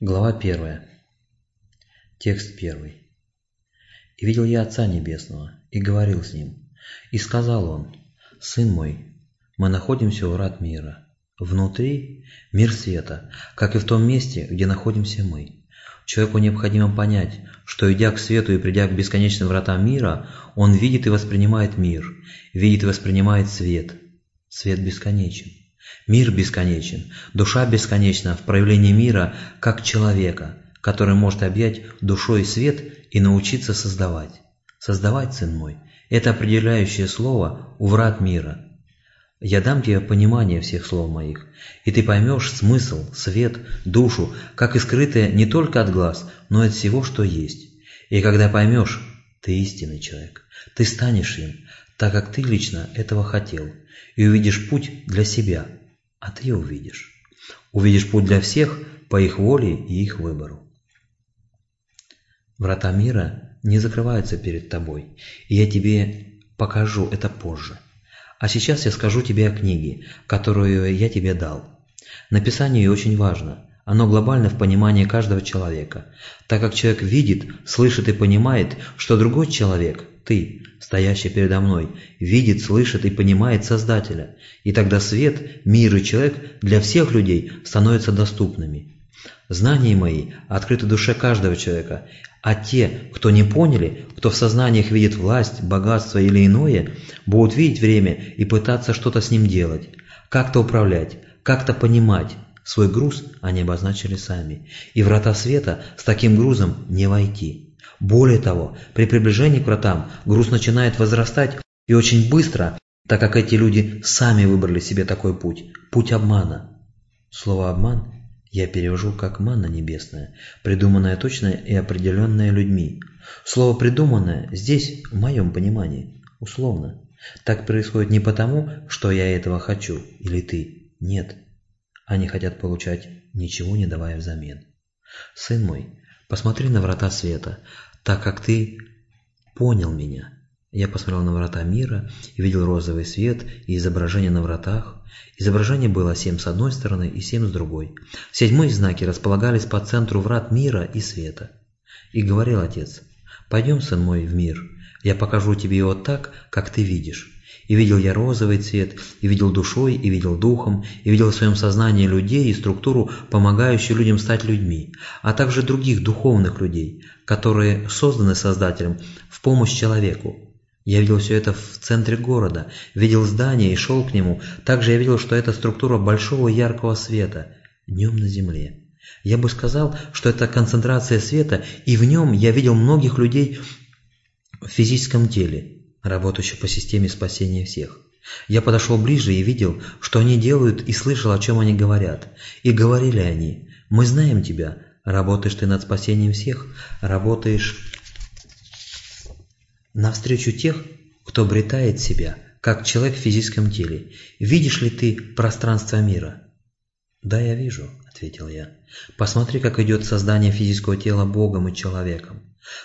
Глава 1. Текст 1. «И видел я Отца Небесного, и говорил с Ним. И сказал Он, Сын мой, мы находимся у врат мира. Внутри – мир света, как и в том месте, где находимся мы. Человеку необходимо понять, что идя к свету и придя к бесконечным вратам мира, он видит и воспринимает мир, видит и воспринимает свет. Свет бесконечен. Мир бесконечен, душа бесконечна в проявлении мира как человека, который может объять душой свет и научиться создавать. Создавать, сын мой, это определяющее слово у врат мира. Я дам тебе понимание всех слов моих, и ты поймешь смысл, свет, душу, как и скрытое не только от глаз, но и от всего, что есть. И когда поймешь, ты истинный человек, ты станешь им, так как ты лично этого хотел, и увидишь путь для себя – а ты увидишь. Увидишь путь для всех по их воле и их выбору. Врата мира не закрываются перед тобой, и я тебе покажу это позже. А сейчас я скажу тебе о книге, которую я тебе дал. Написание ее очень важно. Оно глобально в понимании каждого человека, так как человек видит, слышит и понимает, что другой человек, ты, стоящий передо мной, видит, слышит и понимает Создателя, и тогда свет, мир и человек для всех людей становятся доступными. Знания мои открыты душе каждого человека, а те, кто не поняли, кто в сознаниях видит власть, богатство или иное, будут видеть время и пытаться что-то с ним делать, как-то управлять, как-то понимать. Свой груз они обозначили сами, и врата света с таким грузом не войти. Более того, при приближении к вратам груз начинает возрастать и очень быстро, так как эти люди сами выбрали себе такой путь – путь обмана. Слово «обман» я перевожу как «манна небесная», придуманная точно и определенная людьми. Слово «придуманное» здесь, в моем понимании, условно. Так происходит не потому, что я этого хочу, или ты. Нет. Они хотят получать, ничего не давая взамен. Сын мой, посмотри на врата света, так как ты понял меня. Я посмотрел на врата мира и видел розовый свет и изображение на вратах. Изображение было семь с одной стороны и семь с другой. Седьмые знаки располагались по центру врат мира и света. И говорил отец, «Пойдем, сын мой, в мир, я покажу тебе его так, как ты видишь». И видел я розовый цвет, и видел душой, и видел духом, и видел в своем сознании людей и структуру, помогающую людям стать людьми, а также других духовных людей, которые созданы Создателем в помощь человеку. Я видел все это в центре города, видел здание и шел к нему. Также я видел, что это структура большого яркого света, днем на земле. Я бы сказал, что это концентрация света, и в нем я видел многих людей в физическом теле, работающих по системе спасения всех. Я подошел ближе и видел, что они делают и слышал, о чем они говорят. И говорили они, «Мы знаем тебя, работаешь ты над спасением всех, работаешь навстречу тех, кто обретает себя, как человек в физическом теле. Видишь ли ты пространство мира?» «Да, я вижу», — ответил я. «Посмотри, как идет создание физического тела Богом и человеком.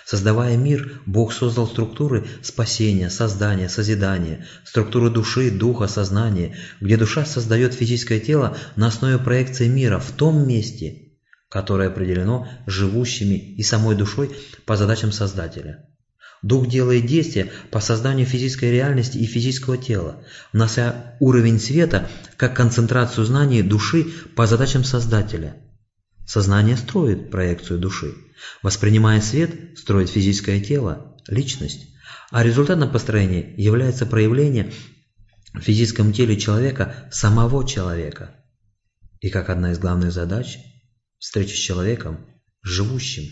Создавая мир, Бог создал структуры спасения, создания, созидания, структуры души, духа, сознания, где душа создает физическое тело на основе проекции мира в том месте, которое определено живущими и самой душой по задачам Создателя. Дух делает действия по созданию физической реальности и физического тела, внося уровень света как концентрацию знаний души по задачам Создателя. Сознание строит проекцию души. Воспринимая свет, строит физическое тело, личность. А результатом построения является проявление в физическом теле человека самого человека. И как одна из главных задач – встреча с человеком, живущим,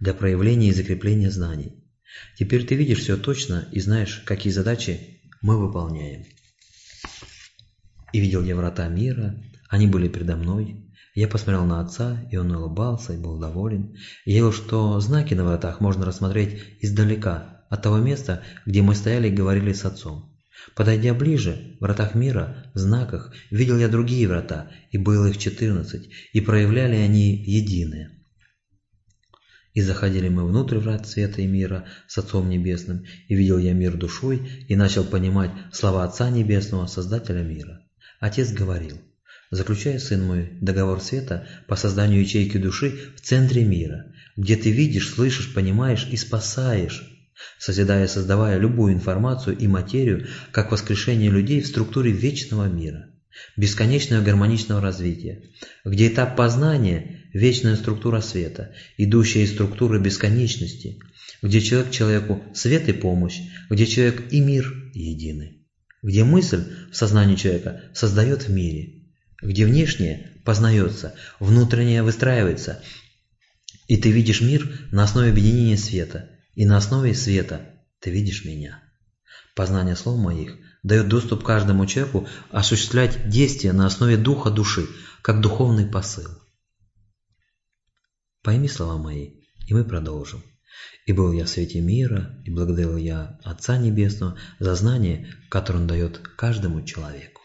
для проявления и закрепления знаний. Теперь ты видишь все точно и знаешь, какие задачи мы выполняем. И видел я врата мира, они были передо мной, я посмотрел на отца, и он улыбался и был доволен. Я видел, что знаки на вратах можно рассмотреть издалека, от того места, где мы стояли и говорили с отцом. Подойдя ближе, в вратах мира, в знаках, видел я другие врата, и было их четырнадцать, и проявляли они единое. И заходили мы внутрь врат света и мира с Отцом Небесным, и видел я мир душой, и начал понимать слова Отца Небесного, Создателя мира. Отец говорил, Заключай, сын мой, договор света по созданию ячейки души в центре мира, где ты видишь, слышишь, понимаешь и спасаешь, созидая создавая любую информацию и материю, как воскрешение людей в структуре вечного мира, бесконечного гармоничного развития, где этап познания – вечная структура света, идущая из структуры бесконечности, где человек человеку свет и помощь, где человек и мир едины, где мысль в сознании человека создает в мире – где внешнее познается, внутреннее выстраивается, и ты видишь мир на основе объединения света, и на основе света ты видишь меня. Познание слов моих дает доступ каждому человеку осуществлять действия на основе духа души, как духовный посыл. Пойми слова мои, и мы продолжим. И был я в свете мира, и благодарил я Отца Небесного за знание, которое Он дает каждому человеку.